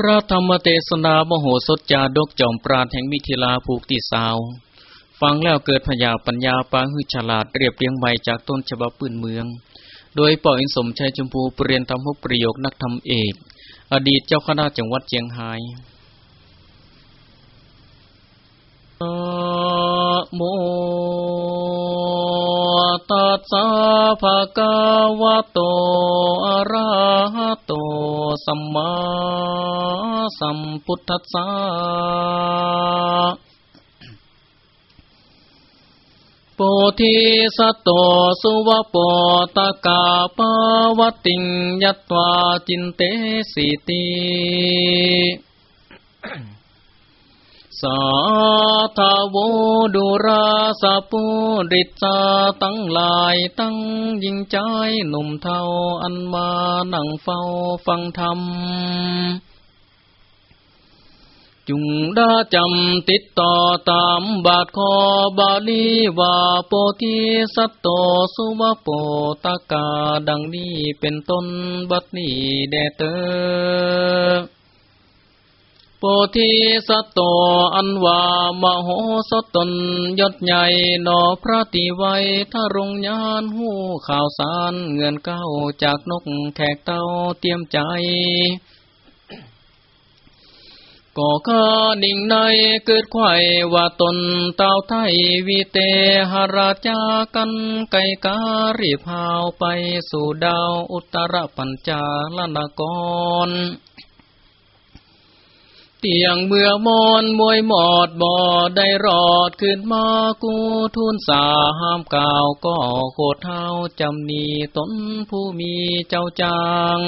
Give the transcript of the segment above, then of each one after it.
พระธรรมเทศนามโหสถจาดกจอมปราณแห่งมิถิลาภูกติสาว ฟังแล้วเกิดพยาปัญญาปาหือฉลาดเรียบเรียงใบจากต้นฉบับปืนเมือง โดยป่อยสมชัยชมพูเปลี่ยนทำหุประโยคนักธรรมเอก อดีตเจ้าคณะจังหวัดเชียงไฮ้โม ตัสสะภะคะวะโต อะระหะโต สัมมาสัมพุทธัสสะโพธิสัตโตสุวโปตกาปวติงยัตวาจินเตสิติ สาธาวดุราสะปุริจาตั้งลายตั้งยิงใจหนุ่มเทาอันมานั่งเฝ้าฟังธรรม จุงดาจำติดต่อตามบาทคอบาลีว่าโปธิสัตโตสุวโปตกาดังนี้เป็นต้นบัดนี้แดเตอ ธิสัตโตอันว่ามโหสถตนยศใหญ่นอพระติไวทารงยานหูข่าวสารเงินเก้าจากนกแขกเต้าเตรียมใจก็ข้านิ่งในเกิดไข่ว่าตนเต้าไทยวิเตหราชากันไก่การีพาวไปสู่ดาวอุตรปัญจาลนกร เตียงเมื่อมอนมวยหมอดบ่อได้รอดขึ้นมากูทุนสาห้ามกล่าวก็โคตรเท้าจำนีตนผู้มีเจ้าจาง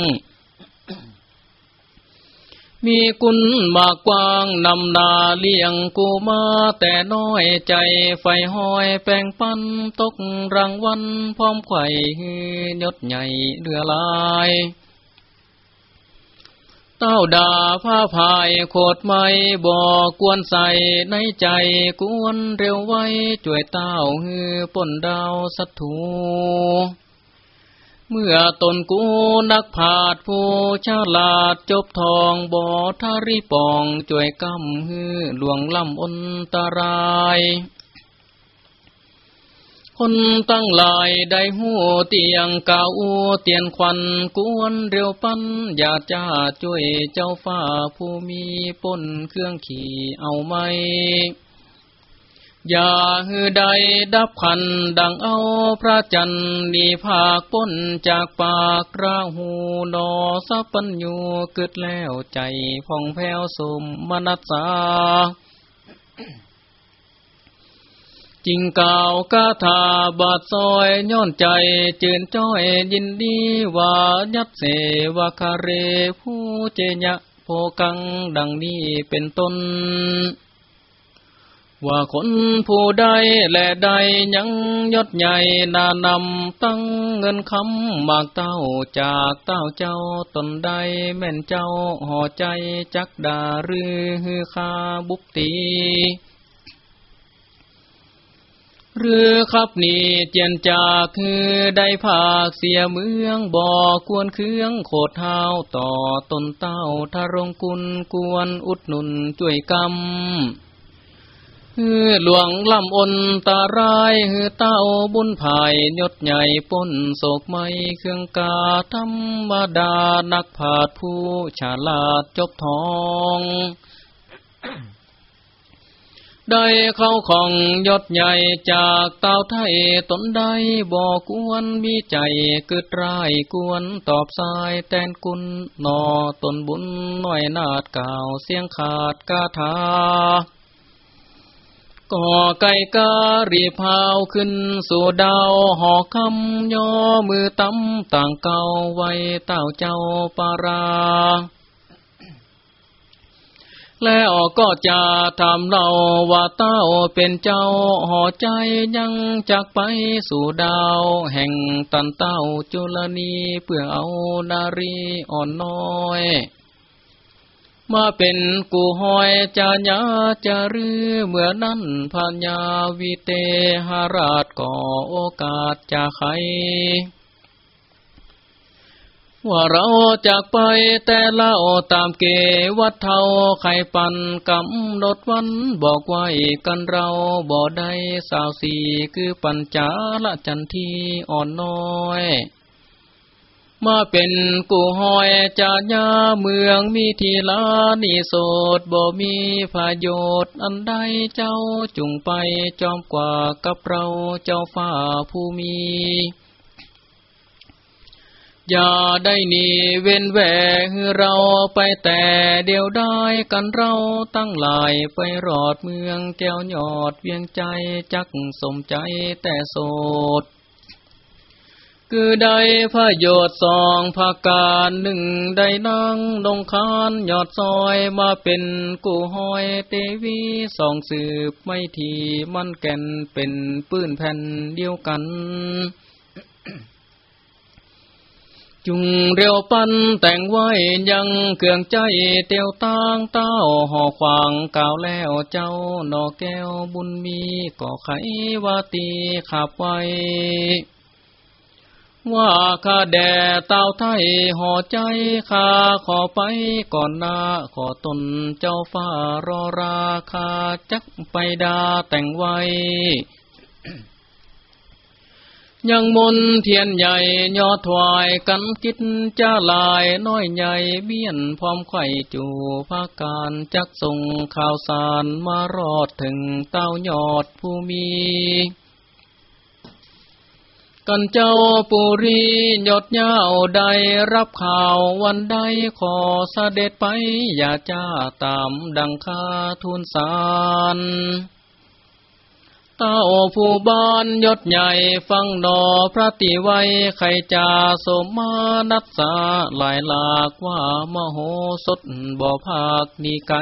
มีกุลมากกว้างนำนาเลี้ยงกูมาแต่น้อยใจไฟห้อยแป้งปั้นตกรางวันพร้อมไข่ยศใหญ่เรือลาย เต้าดาผ้าพายโคดไม่บอกกวนใส่ในใจกวนเร็วไว้จ่วยเต้าฮือป่นดาวสัตถูเมื่อตนกูนักผาดผู้ฉลาดจบทองบ่อทาริปอง จ่วยกำฮือหลวงลำอนตราย คนตั้งหลายได้หูเตียงเก่าเตียนควันกวนเร็วปั้นอย่าจ้าช่วยเจ้าฟ้าผู้มีป้นเครื่องขี่เอาไหมอย่าฮือใดดับขันดังเอาพระจันทร์ดีภาคป้นจากปากราหูนอสัปัญญูเกิดแล้วใจผ่องแผ้วสมมนัสสา จิงกาวกาถาบาดซอยย้อนใจจืนจ้อยยินดีว่ายัดเสวาคาเรผู้เจญะโพกังดังนี้เป็นต้นว่าคนผู้ใดและใดยังยศใหญ่นานำตั้งเงินคำมากเต้าจากเต้าเจ้าตนใดแม่นเจ้าห่อใจจักดารือคาบุกตี เรือขับนี่เจียนจากคือได้ภาคเสียเมืองบ่อควรเครื่องโคดเท้าต่อตนเต้าทารงกุลกวนอุดหนุนช่วยกรรมฮือหลวงลำอนตารายฮือเต้าบุญภายยศใหญ่ป้นโศกไม่เครื่องกาธรรมดานักผาดผู้ฉลาดจบทอง ได้เข้าของยศใหญ่จากเต้าไทยตนได้บอกกวนมีใจเกิดร้ายกวนตอบสายแตนกุลนอตนบุญหน่อยนาดก่าวเสียงขาดกาถาก่อไก่การีพาวขึ้นสู่ดาวหอคำย่อมือตั้มต่างเก่าไว้เต้าเจ้าปารา แล้วก็จะทำเราว่าเต้าเป็นเจ้าห่อใจยังจากไปสู่ดาว แห่งตันเต้าจุลนีเพื่อเอานารีอ่อนน้อยมาเป็นกูหอยจาญาจะรือเมื่อนั้นพญญาวิเตหราชก่อโอกาสจะใคร ว่าเราจากไปแต่เล่าตามเกวัดเท่าไข่ปันกำหนดวันบอกไว้กันเราบ่ได้สาวสีคือปัญจาละจันทีอ่อนน้อยมาเป็นกูหอยจาญาเมืองมีทีลานิโสดบ่มีพาโยชน์อันใดเจ้าจุงไปจอมกว่ากับเราเจ้าฟ้าผู้มี อย่าได้หนีเว้นแหวเราไปแต่เดียวได้กันเราตั้งหลายไปรอดเมืองแก้วยอดเวียงใจจักสมใจแต่โสด คือได้พระโยชน์สองภาการหนึ่งได้นั่งลงคานยอดซอยมาเป็นกูหอยเตวีสองสืบไม่ทีมันแก่นเป็นปื้นแผ่นเดียวกัน จุงเร็วปันแต่งไว้ยังเครื่องใจเตียวตางเต้าห่อขวางกาวแล้วเจ้าหนอแก้วบุญมีก่อไขวาตีขับไว้ ว่าข้าแด่เต้าไทยห่อใจข้าขอไปก่อนนาขอตนเจ้าฟ้ารอราคาจักไปดาแต่งไว้ ยังมนเทียนใหญ่ยอดถวายกันกิดจะลายน้อยใหญ่เบี้ยนพร้อมไข่จูภาการจักส่งข่าวสารมารอดถึงเต้ายอดผู้มี กันเจ้าปุรียอดยาใดรับข่าววันใดขอเสด็จไป อย่าจ้าตามดังคาทุนสาร เต้าผู้บ้านยศใหญ่ฟังดอพระติไวใครจาสมานัสสาหลายหลากว่ามโหสถบ่ภาคนีไก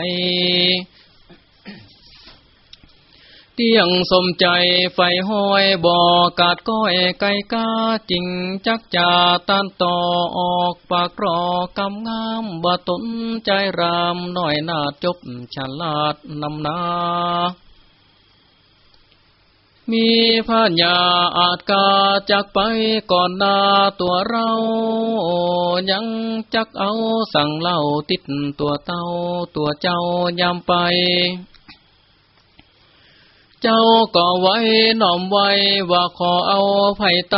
เตียงสมใจไฟห้อยบ่อกาดก้อยไก่กาจริงจักจ่าตันต่อออกปากรอกำงามบาตนใจรามหน่อยนาจบฉลาดนำนา มีพาญาอาจกาจากไปก่อนนาตัวเรา ยังจักเอาสั่งเล่าติดตัวเต้าตัวเจ้ายำไป เจ้าก็ไว้น้อมไว้ว่าขอเอาไผ่ไต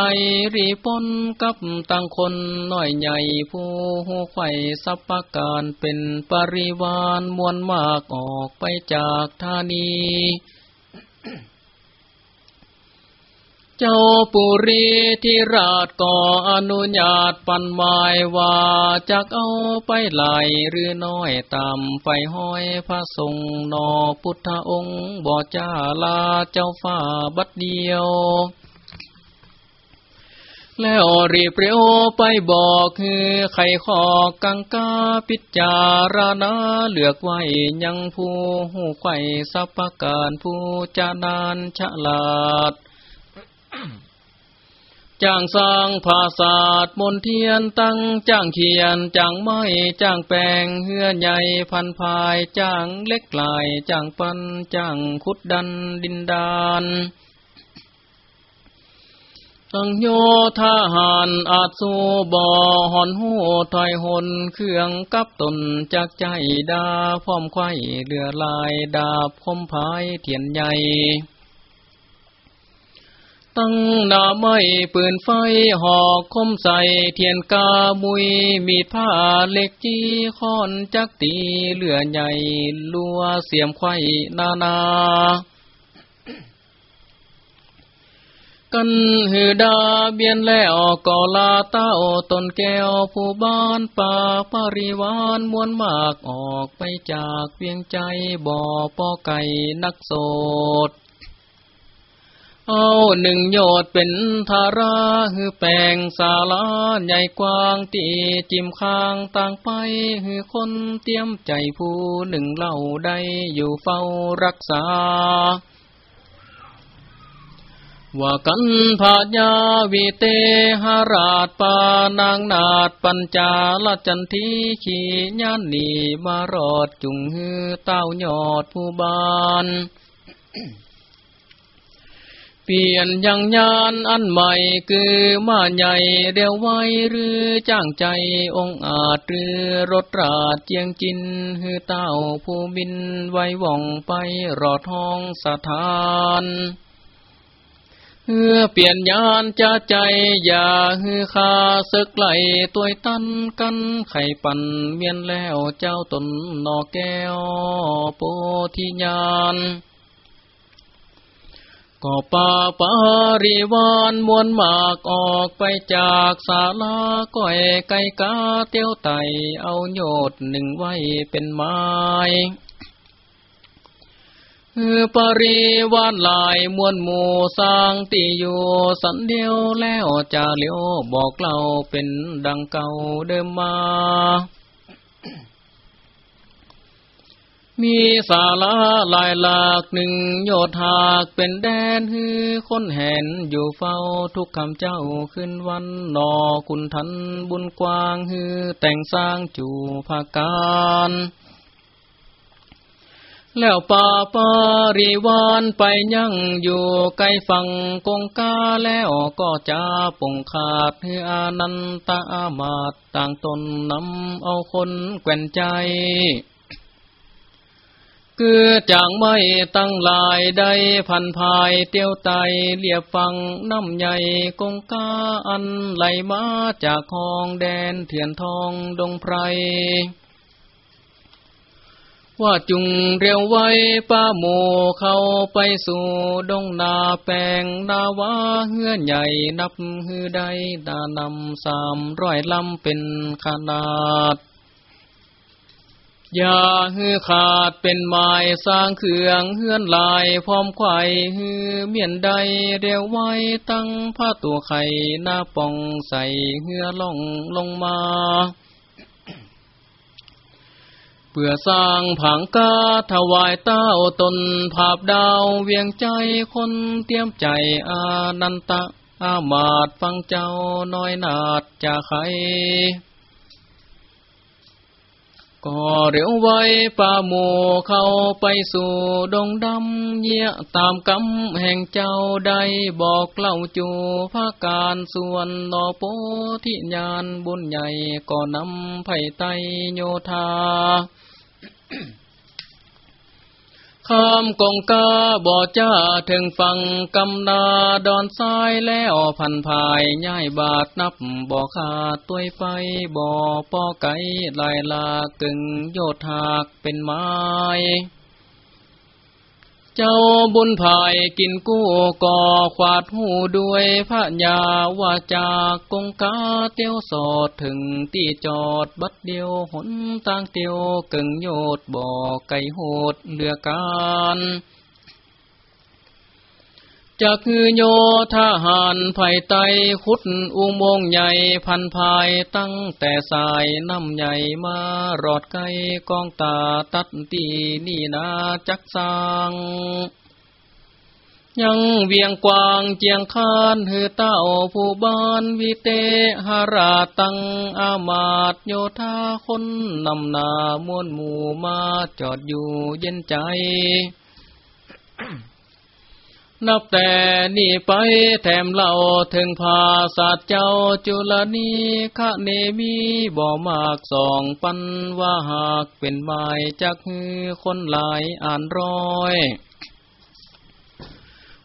รีปนกับตั้งคนน้อยใหญ่ผู้หูไข่สัพการเป็นปริวานมวลมากออกไปจากธานี เจ้าปุรีที่ราชก่ออนุญาตปันหมายว่าจากเอาไปไหลหรือน้อยตามไฟห้อยพระทรงนอพุทธองค์บ่จ้าลาเจ้าฟ้าบัดเดียว แล้วรีบเร็วไปบอกคือไข่ขอกังกาพิจารณาเลือกไว้ยังผู้หูไข่สัพการผู้จานานฉลาด จ้างสร้างภาษาดมนเทียนตั้งจ้างเขียนจ้างไม้จ้างแปลงเฮือใหญ่พันพายจ้างเล็กลายจ้างปันจ้างขุดดันดินดานตั้งโยธาหานอาจสูบอหอนหูถอยหนเครื่องกับตนจากใจดาพร้อมไข่เรือลายดาบคมพายเทียนใหญ่ ตั้งหน้าไม้ปืนไฟหอกคมใส่เทียนกามุยมีผ้าเล็กจีค้อนจักตีเหลือใหญ่ลัวเสียมไข่นานากันหือดาเบียนแล้วก่อลาเต้าตนแก้วผู้บ้านป่าปริวานมวลมากออกไปจากเวียงใจบ่อปอไก่นักโสด เอาหนึ่งโยดเป็นธาราฮือแปลงสาลาใหญ่กว้างตีจิมข้างต่างไปฮือคนเตรียมใจผู้หนึ่งเล่าได้อยู่เฝ้ารักษา ว่ากันพาญาวิเตหราชปานางนาดปัญจาลจันทีขีญานีมารอดจุงฮือเต้ายอดผู้บาน เปลี่ยนยังยานอันใหม่คือมาใหญ่เดียวไว้หรือจ้างใจองอาจหรือรถราดเจียงจินฮือเต้าผู้บินไว้ว่องไปรอท้องสถานเฮือเปลี่ยนยานจะใจ อย่าฮือคาสึกไหลตัวตันกันไข่ปั่นเวียนแล้วเจ้าตนนอแก้วโปธิญาณ ก็ป่าปาริวานมวลมากออกไปจากศาลาก้อยไก่กาเตี้ยวไตเอาโยดหนึ่งไว้เป็นไม้ปริวานลายมวลหมู่สร้างตีอยู่สันเดียวแล้วจะเลี้ยวบอกเล่าเป็นดังเก่าเดิมมา มีศาลาลายหลากหนึ่งโยธหากเป็นแดนฮือคนแห่นอยู่เฝ้าทุกคำเจ้าขึ้นวันนอคุณทันบุญกว้างฮือแต่งสร้างจูภาการแล้วป่าปาริวานไปยั่งอยู่ไกลฝั่งกงกาแล้วก็จะปงขาดเฮืออนันตอามาตต่างตนนำเอาคนแก่นใจ คือจางไม่ตั้งลายใดพันภายเตียวไตเลียบฟังน้ำใหญ่กงกาอันไหลมาจากคลองแดนเถียนทองดงไพรว่าจุงเรียวไว้ป้าโมเข้าไปสู่ดงนาแปงนาวาเฮือใหญ่นับฮือใดดานำสามร้อยลำเป็นขนาด อย่าฮือขาดเป็นไม้สร้างเครื่องเฮือนลายพร้อมไข่ฮือเมียนใดเรียวไว้ตั้งผ้าตัวไข่หน้าป่องใส่เฮือล่องลงมาเพื่อสร้างผังกาถวายเต้าตนภาพดาวเวียงใจคนเตรียมใจอานันตะอามาดฟังเจ้าน้อยนาดจะใคร ก็เร็วไว้ป่าหมูเข้าไปสู่ดงดำเยี่ยตามกำแห่งเจ้าใดบอกเล่าจูภาการส่วนนอโปทิญานบุญใหญ่ก็นำไผ่ไตโยธา ข้ามกงกาบ่อจ้าถึงฟังกำนาดอนทรายแล้วพันภายย่ายบาทนับบ่อขาดตัวไฟบ่อปอไก่ลายลากึ่งโยธากเป็นไม้ จ้าบุญภายกินกู้ก่อขวาดหูด้วยพระยาวาจากกงกาเตียวสอดถึงตีจอดบัดเดียวหนต่างเตียวกึ่งโยดบ่อไก่โหดเลือการ จะคือโยทหารไผ่ไตขุดอุโมงใหญ่พันภายตั้งแต่สายน้ำใหญ่มารอดไกลกองตาตัดตีนี่นาจักสร้างยังเวียงกวางเจียงคานหือเต้าผู้บ้านวิเตหราตังอามาตโยธาคนนำนามวนหมู่มาจอดอยู่เย็นใจ นับแต่นี่ไปแถมเล่าถึงภาษาเจ้าจุลนีคะเนมีบ่มากสองปันว่าหากเป็นไม้จักคนหลายอ่านร้อย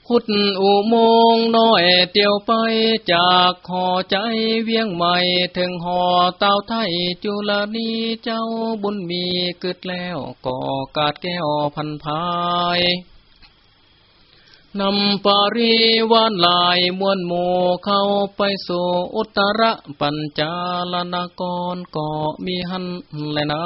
ขุดอุโมงน้อยเตียวไปจากหอใจเวียงใหม่ถึงหอเต้าไทยจุลนีเจ้าบุญมีกึดแล้วก่อกาดแก้วพันพาย นำปาริวานลายมวลโมเข้าไปสู่อุตรปัญจาลนากรก็มีหันแลนา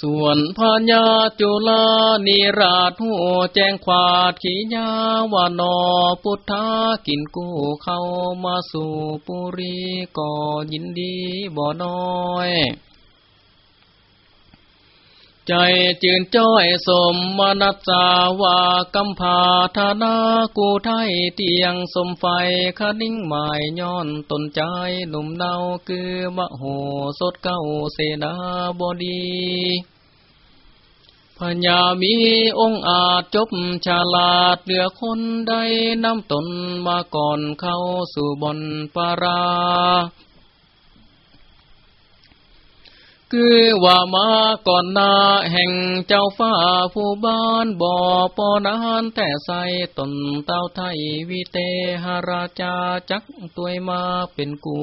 ส่วนพญาจุลานิราชหัวแจ้งขวาดขียาวานอพุทธากินกู้เข้ามาสู่ปุรีก็ยินดีบ่น้อย ใจจืนจ้อยสมมนัสสาวากำพาธนากูไทยเตียงสมไฟคดิ้งหมายย้อนตนใจหนุ่มเนาคือมะโหสดเก้าเสนาบดีพญามีองค์อาจจบฉลาดเหลือคนใดนำตนมาก่อนเข้าสู่บนปารา คือว่ามาก่อนนาแห่งเจ้าฟ้าผู้บ้านบ่อปอนานแต่ใส่ตนเต้าไทยวิเตหราชาจักตัวมาเป็นกู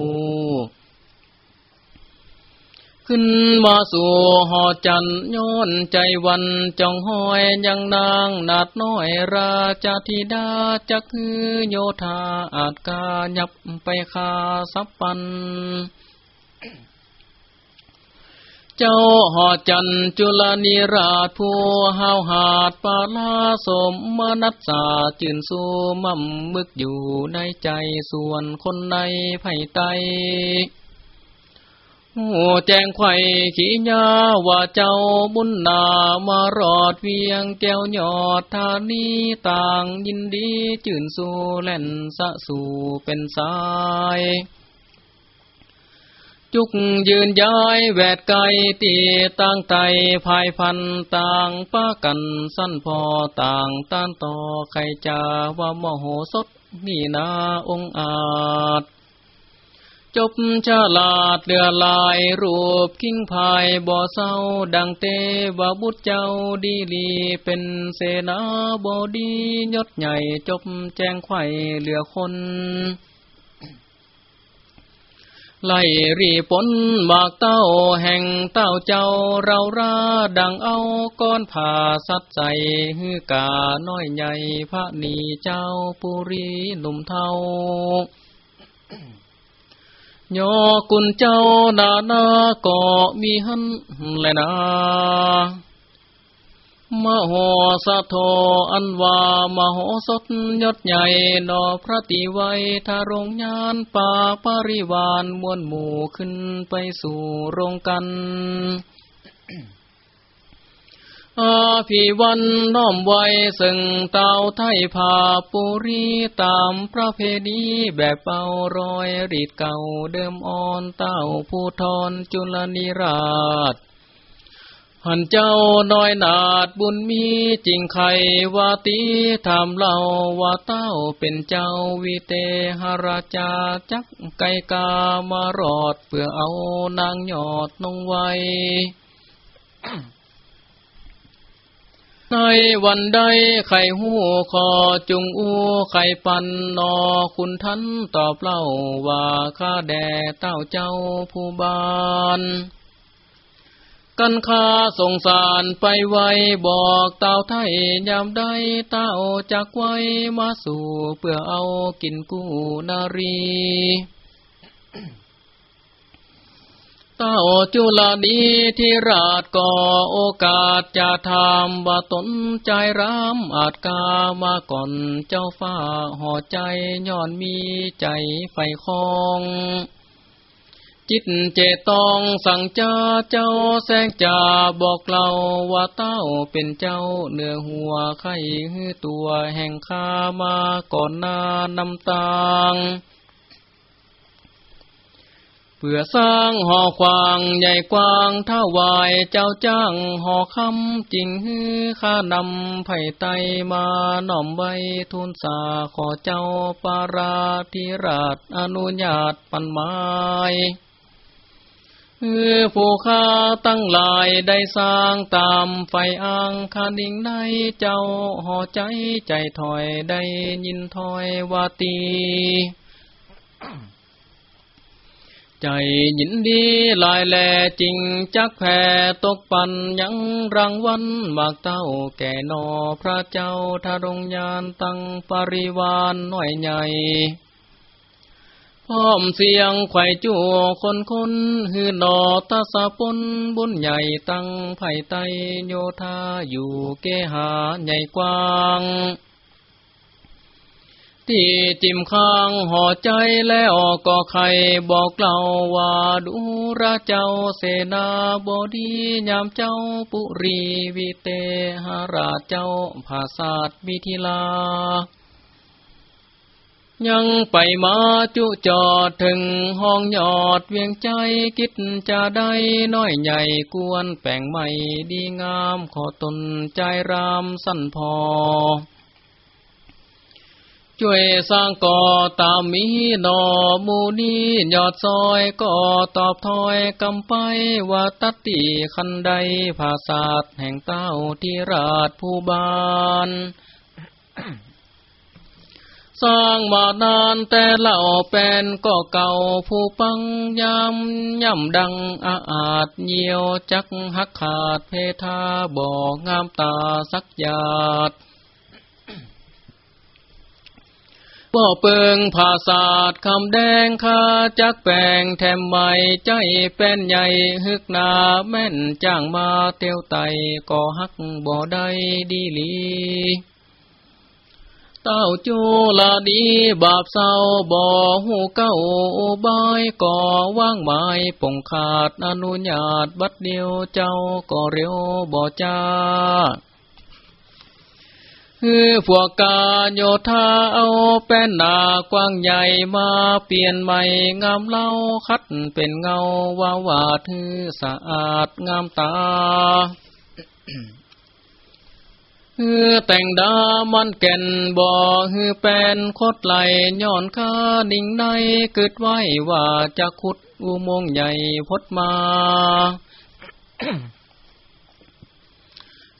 ขึ้นมาสู่หอจันย้อนใจวันจองห้อยยังนางนาดน้อยราชธิดาจักคือโยธาอาจกายับไปคาสับปัน เจ้าหอจันจุลนิราชผู้หาวหาดปาลาสมมนัสสาจืนสูมั่มมึกอยู่ในใจส่วนคนในไผ่ไตหูแจงไข่ขี้ยาว่าเจ้าบุญนามารอดเวียงแก้วยอดธานีต่างยินดีจื่นสู่แล่นสะสู่เป็นสาย จุกยืนย้ายแวดไกตีต่างไตภายพันต่างป้ากันสั้นพอต่างต้านต่อใครจะว่ามโหสถนี่นาองอาจ จบฉลาดเดือลายรูปคิงพายบ่อเศร้าดังเตวบุตรเจ้าดีลีเป็นเสนาบดียศใหญ่จบแจงไข่เหลือคน ไล่รีปนบากเต้าแห่งเต้าเจ้าเราราดังเอาก้อนผ่าสัดใจฮือกาน้อยใหญ่พระนีเจ้าปุรีหนุ่มเทาโยกุนเจ้านานาก็มีหันแลนา มโหสะโทอันว่ามโหสถยศใหญ่นอพระติไวทารงยานป่าปริวานมวลหมู่ขึ้นไปสู่โรงกันอาภิวันน้อมไว้ซึ่งเต่าไทยผาปุรีตามประเพณีแบบเป่ารอยรีดเก่าเดิมอ่อนเต้าผู้ทอนจุลนิราช หันเจ้าน้อยนาดบุญมีจริงไขวาตีทำเล่าว่าเต้าเป็นเจ้าวิเตหราชาจักไกกามารอดเพื่อเอานางยอดนงไว้ในวันใดไข่หูคอจุงอูไข่ปันนอคุณทันตอบเล่าว่าข้าแด่เต้าเจ้าผู้บาน กันคาสงสารไปไว้บอกเต้าไทยยามใดเต้าจากไว้มาสู่เพื่อเอากินกู้นารีเต้าจุลนีที่ราชก่อโอกาสจะทำว่าตนใจรำอาจกามาก่อนเจ้าฟ้าห่อใจย้อนมีใจไฟคอง จิตเจตองสั่งจ้าเจ้าแสงจ่าบอกเราว่าเต้าเป็นเจ้าเนื้อหัวไข่ตัวแห่งข้ามาก่อนนานำตางเพื่อสร้างหอควางใหญ่กว้างท่าวายเจ้าจ้างหอคำจริงฮือข้านำไผ่ไตมาหน่อมไว้ทุนสาขอเจ้าปาราธิราชอนุญาตปันไม้ เออผู้ข้าตั้งหลายได้สร้างตามไฟอ่างคาดิ่งในเจ้าห่อใจใจถอยได้ยินถอยวาตี ใจยินดีลายแลจริงจักแผ่ตกปันยังรังวันมากเต้าแก่นอพระเจ้าทารงยานตั้งปริวานหน้อยใหญ่ พร้อมเสียงไข่จูคนคนฮือนอตาสะปนบุญใหญ่ตั้งไผ่ไตโยธาอยู่เกหาใหญ่กว้างที่จิมข้างห่อใจแล้วก็ใครบอกเล่าว่าดูระเจ้าเสนาบดียามเจ้าปุรีวิเตหราชเจ้าภาษาวิทิลา ยังไปมาจุจอดถึงห้องยอดเวียงใจคิดจะได้น้อยใหญ่กวนแป่งใหม่ดีงามขอตนใจรามสั้นพอ ช่วยสร้างก่อตามมีนอมูนียอดซอยก็ตอบถอยกำไปว่าตัดตีคันใดภาษาแห่งเต้าที่ราชผู้บาน สร้างมานานแต่เล่าเป็นก็เก่าผู้ปังยำย่ำดังอาอาจเยียวจักหักขาดเพทาบอกงามตาสักหยาดบ่เปิงภาษาดคำแดงคาจักแปลงแถมใหม่ใจเป็นใหญ่ฮึกนาแม่นจ้างมาเตียวไตก็ฮักบ่ได้ดีลี เต้าจูลาดีบาปเศร้าบ่หูเก้าบายก่อว่างไม้ปงขาดอนุญาตบัดเดียวเจ้าก็เร็วบ่จ้าคือพวกกาโยธาเอาเป็นหนากว้างใหญ่มาเปลี่ยนใหม่งามเล่าคัดเป็นเงาวาวาทือสะอาดงามตา ฮือแต่งดามันแก่นบ่อฮือเป็นคดไหลย้อนข้าดิ่งในเกิดไว้ว่าจะขุดอุโมงค์ใหญ่พดมา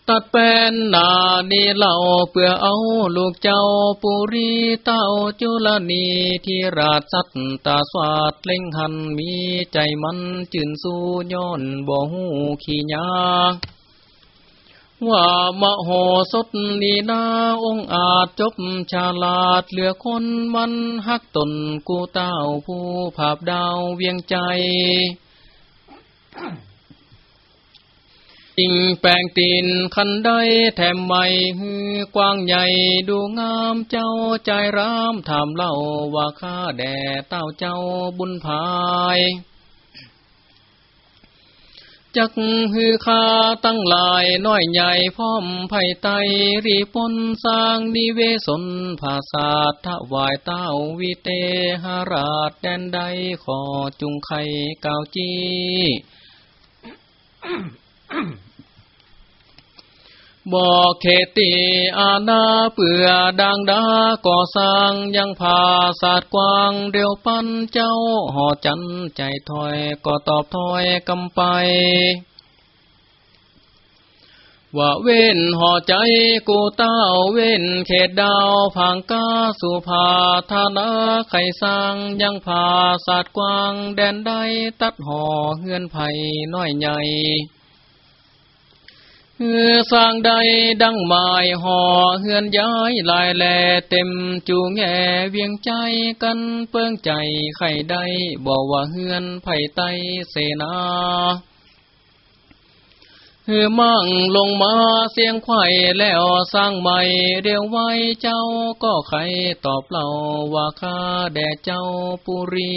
ตัดเป็นนาดีเล่าเพื่อเอาลูกเจ้าปุรีเต้าจุลนีที่ราชสัตตาสวัสดเล่งหันมีใจมันจืนสู้ย้อนบ่หูขี้ยา ว่ามโหสถนีนาองอาจจบชาลาดเหลือคนมันฮักตนกูเต้าผู้ภาพดาวเวียงใจจิงแปลงตีนคันได้แถมใหม่ฮือกว้างใหญ่ดูงามเจ้าใจรามถามเล่าว่าข้าแด่เต้าเจ้าบุญภาย จักฮือคาตั้งหลายน้อยใหญ่พร้อมไผ่ไตรีปนสร้างนิเวศนภาษาทวายเต้าวิเตหราชแดนใดขอจุงไข่กาวจี บอกเขตีอาณาเปื่อดังดาก่อสร้างยังผาศาสตร์กว้างเดียวปันเจ้าห่อจันใจถอยก็ตอบถอยกำไป ว่าเว้นห่อใจกูเต้าเว้นเขตดาวพังกาสุภาธานาไขสร้างยังผาศาสตร์กว้างแดนใดตัดห่อเฮือนไผ่น้อยใหญ่ สร้างใดดังหมายห่อเฮือนย้ายลายแลเต็มจูแง่เวียงใจกันเปิ้งใจไข่ใดบอกว่าเฮือนไผ่ไตเสนาเฮือมั่งลงมาเสียงไข่แล้วสร้างใหม่เดียวไว้เจ้าก็ไข่ตอบเล่าว่าข้าแด่เจ้าปุรี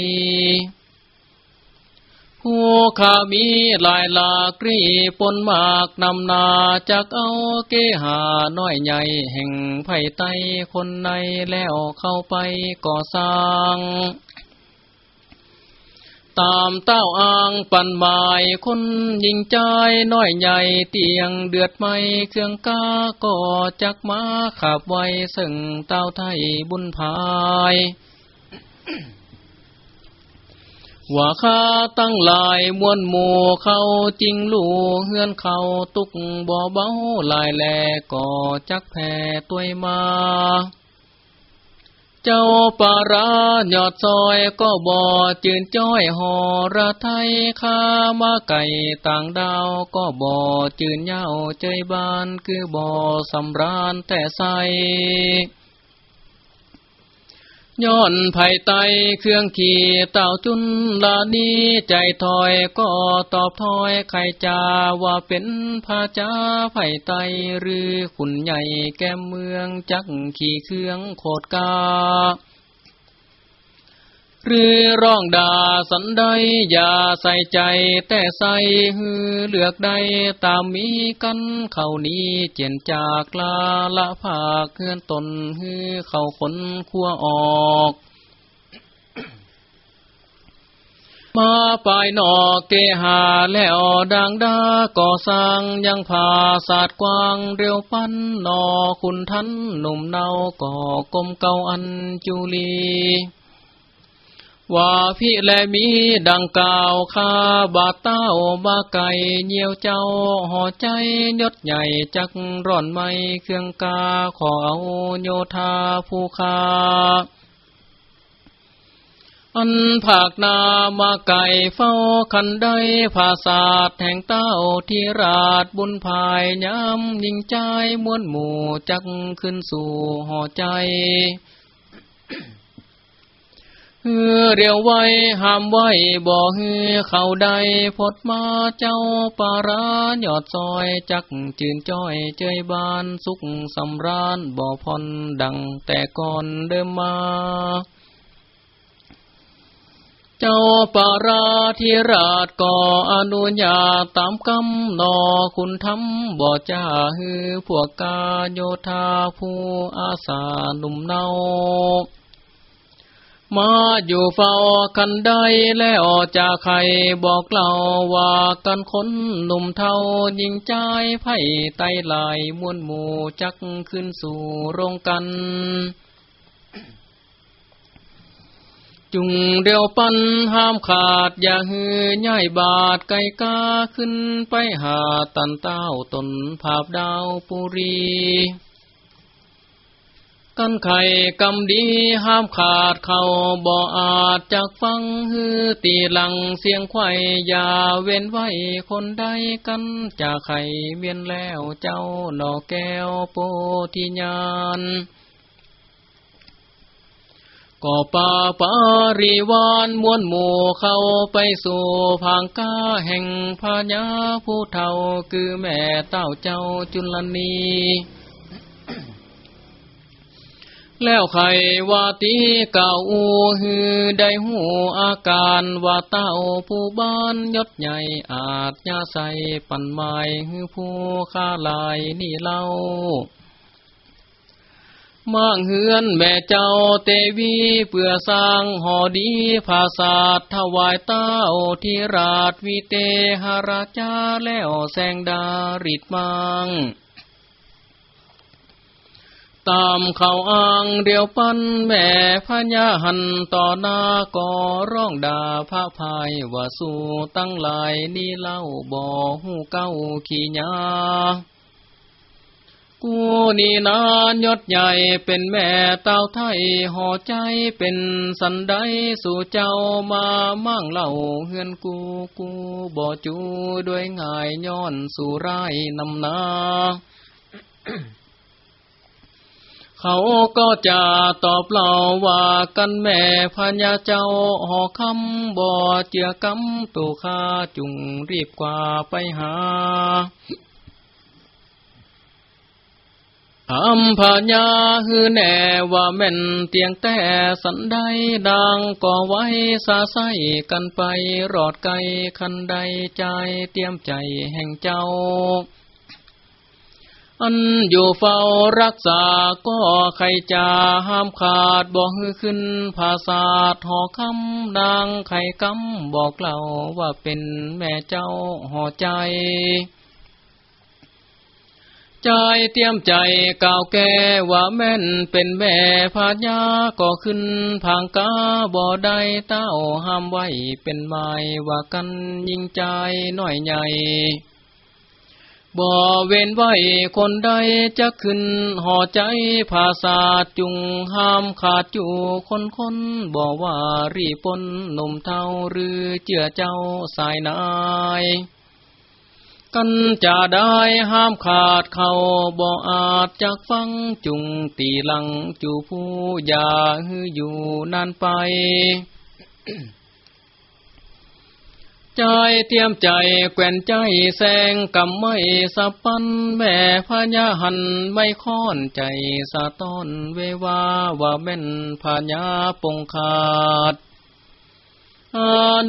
ผู้ขามีลายลากรีปนมากนำนาจากเอาเกหาน้อยใหญ่แห่งไผ่ไตคนในแล้วเข้าไปก่อสร้างตามเต้าอ่างปันหมายคนยิงใจน้อยใหญ่เตียงเดือดไม่เครื่องกาก็จักมาขับไว้ซึ่งเต้าไทยบุญพาย ว่าข้าตั้งหลายมวนหมู่เขาจริงลู่เฮือนเขาตุกบ่เบาลายแลก่อจักแพ่ตัวมา เจ้าปาราหยอดซอยก็บ่จืนจ้อยหอระไทยข้ามาไก่ต่างดาวก็บ่จืนเย้าเจบานคือบ่สำราญแต่ใส ย้อนไผ่ไตเครื่องขี่เต่าจุนลานีใจถอยก็ตอบถอยใครจาว่าเป็นพาจาไผ่ไตหรือขุนใหญ่แก้มเมืองจักขี่เครื่องโคดกา หรือร้องด่าสันใดอย่าใส่ใจแต่ใส่ฮือเลือกใดตามมีกันเขานี้เจียนจากลาละภาคเคลื่อนตนฮือเขาคนขั้วออกมาปลายนอกเกหาแล้วดังดาก่อสร้างยังผาศาสตร์กว้างเร็วปันนอคุณทันหนุ่มเนาก่อกลมเก่าอันจุลี ว่าพี่แลมีดังกล่าวคาบาเต้าบาไก่เยี่ยวเจ้าห่อใจยศใหญ่จักร่อนไม่เครื่องกาขอเอาโยธาผู้คาอันภาคนามาไก่เฝ้าคันได้ภาษาแห่งเต้าที่ราดบุญภายย้ำยิงใจมวนหมู่จักขึ้นสู่ห่อใจ เฮือเรียวไว้ห้ามไว้บ่เฮือเข้าใดพดมาเจ้าปาราหยอดซอยจักจืนจ้อยเจยบานสุขสำราญบ่พอนดังแต่ก่อนเดิมมาเจ้าปาราธิราชก่ออนุญาตามกำนอคุณทำบ่จ้าฮือพวกกาโยธาผู้อาสาหนุ่มเนา มาอยู่เฝ้ากันได้แล้วจะใครบอกเล่าว่ากันคนหนุ่มเท่ายิงใจไพ่ไตลายมวนหมู่จักขึ้นสู่โรงกันจุงเดียวปันห้ามขาดอย่าหือใหญ่บาดไก่กาขึ้นไปหาตันเต้าตนภาพดาวปุรี กันไข่กำดีห้ามขาดเขาบ่อาจจากฟังฮือตีหลังเสียงไข่อย่าเว้นไว้คนใดกันจากไข่เมียนแล้วเจ้าหนอแก้วโปธิญาณก็ป่าปาริวานมวนหมู่เข้าไปสู่ผางก้าแห่งพญาผู้เฒ่าคือแม่เต้าเจ้าจุลนี แล้วใครว่าตีเก่าฮือได้หูอาการว่าเต้าผู้บ้านยศใหญ่อาจยาใสปันไม้ฮือผู้ข้าลายนี่เล่ามังเฮือนแม่เจ้าเตวีเพื่อสร้างหอดีภาษาถวายเต้าที่ราชวิเตหราชาแล้วแสงดาริดมัง ตามเขาอ้างเดียวปันแม่พญาหันต่อหน้าก่อร้องด่าพระพายว่าสู่ตั้งหลายนี่เล่าบ่อหูเก้าขี้ยากูนี่นานยศใหญ่เป็นแม่เต้าไทยห่อใจเป็นสันไดสู่เจ้ามามั่งเล่าเฮือนกูกูบ่จูด้วยง่ายย้อนสู่ไรนำนา เขาก็จะตอบเล่าว่ากันแม่พญาเจ้าหอคำบ่อเจือกำตุคาจุงรีบกว่าไปหาอัมพญาฮือแน่ว่าแม่นเตียงแต่สันใดดังก่อไว้สาใสกันไปรอดไกลคันใดใจเตรียมใจแห่งเจ้า อันอยู่เฝ้ารักษาก็ใครจะห้ามขาดบอกฮือขึ้นภาษาหอคำดังไข่กำบอกเล่าว่าเป็นแม่เจ้าห่อใจ ใจเตรียมใจก่าวแก่ว่าแม่นเป็นแม่พาญาก็ขึ้นผางกาบ่ได้เต้าห้ามไว้เป็นไม้ว่ากันยิงใจน้อยใหญ่ บ่เว้นไว้คนใดจะขึ้นห่อใจภาษาจุงห้ามขาดจูคนคนบ่ว่ารีปนหนุ่มเท่าหรือเจือเจ้าสายนายกันจะได้ห้ามขาดเขาบ่อาจจากฟังจุงตีหลังจูผู้อย่าฮืออยู่นานไป ใจเตรียมใจแกว่นใจแสงกำไม่สะปันแม่พญาหันไม่ค้อนใจสะต้อนเววาว่าแม่นพญาปงขาดอ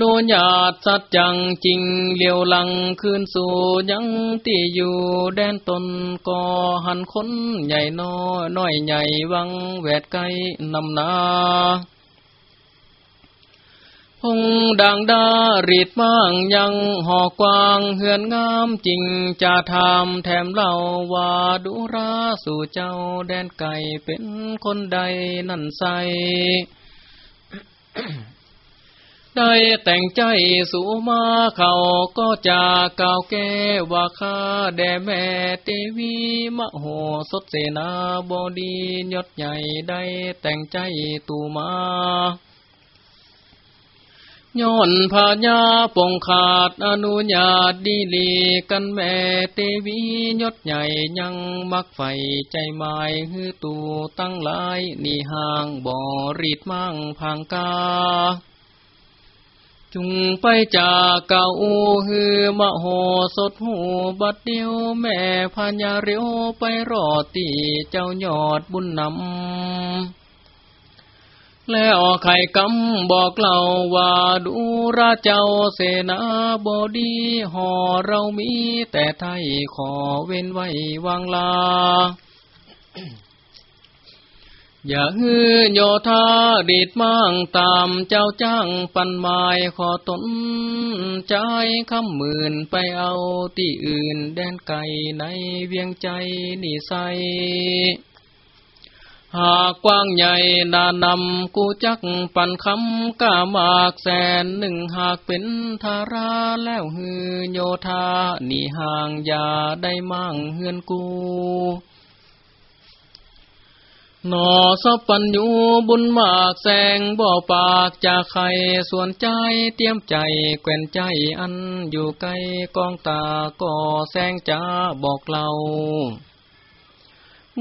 นุญาตสัจจังจริงเลียวหลังคืนสู่ยังที่อยู่แดนตนก่อหันคนใหญ่น้อยน้อยใหญ่วังแวดไกลนำนา งดังดารีดมั่งยังหอกกวางเหือนงามจริงจะทำแถมเล่าว่าดุราสู่เจ้าแดนไก่เป็นคนใดนั่นใสได้แต่งใจสู่มาเขาก็จะกล่าวแก้ว่าข้าแด่แม่เตวีมโหสดเสนาบดียศใหญ่ได้แต่งใจตูมา ย้อนพาญาปงขาดอนุญาตดีลีกันแม่เตวียศใหญ่ยังมักไฟใจหมายฮือตูตั้งหลายนี่ห่างบ่อรีดมั่งพังกา จุงไปจากเก่าฮือมโหสดหูบัดเดียวแม่พญาเรียวไปรอตีเจ้ายอดบุญนำ แล้วไข่กำบอกเล่าว่าดูราเจ้าเสนาบดีหอเรามีแต่ไทยขอเว้นไว้วางลา อย่าฮือโยธาดีดมั่งตามเจ้าจ้างปันไม้ขอตนใจคำหมื่นไปเอาที่อื่นแดนไก่ในเวียงใจนี่ใส หากกว้างใหญ่นานำกูจักปันคำก้ามากแสนหนึ่งหากเป็นทาราแล้วฮือโยธานี่ห่างอย่าได้มั่งเฮือนกูนอสปัญญูบุญมากแสงบ่อปากจากใครส่วนใจเตรียมใจแกวนใจอันอยู่ไกลกองตาก็แสงจ้าบอกเรา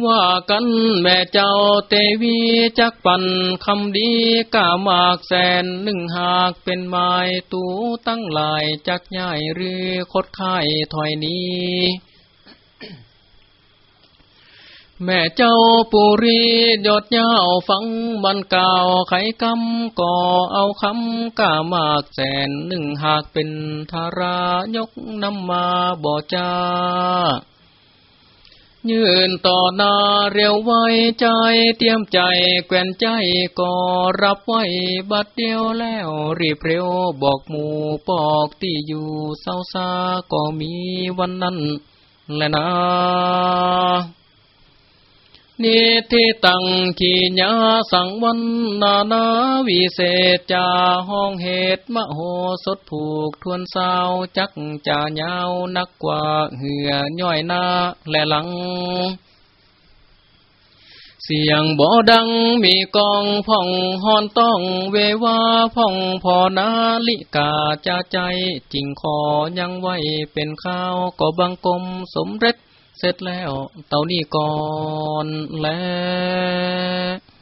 ว่ากันแม่เจ้าเตวีจักปันคำดีกามากแสนหนึ่งหากเป็นไม้ตูตั้งหลายจักใหญ่หรือคดค่ถอยนี้ แม่เจ้าปุรียอดยาวฟังมันกาวไขคำก่อเอาคำก้ามากแสนหนึ่งหากเป็นธารายกนำมาบ่จ้า ยืนต่อหน้าเรียวไว้ใจเตรียมใจแกวนใจก็รับไว้บัดเดียวแล้วรีบเร็วบอกหมู่ปอกที่อยู่เศร้าซาก็มีวันนั้นแหละนะ นิทิตังขีญาสังวันนานาวิเศษจาห้องเหตุมโหสถผูกทวนสาวจักจาเยาวนักกว่าเหือย่อยนาและหลัง เสียงบ่ดังมีกองพ่องหอนต้องเววาพ่องพอนาลิกาจะใจจริงขอยังไว้เป็นข้าวก็บังกลมสมเร็จ เสร็จแล้ว เต่านี่ก่อนแล้ว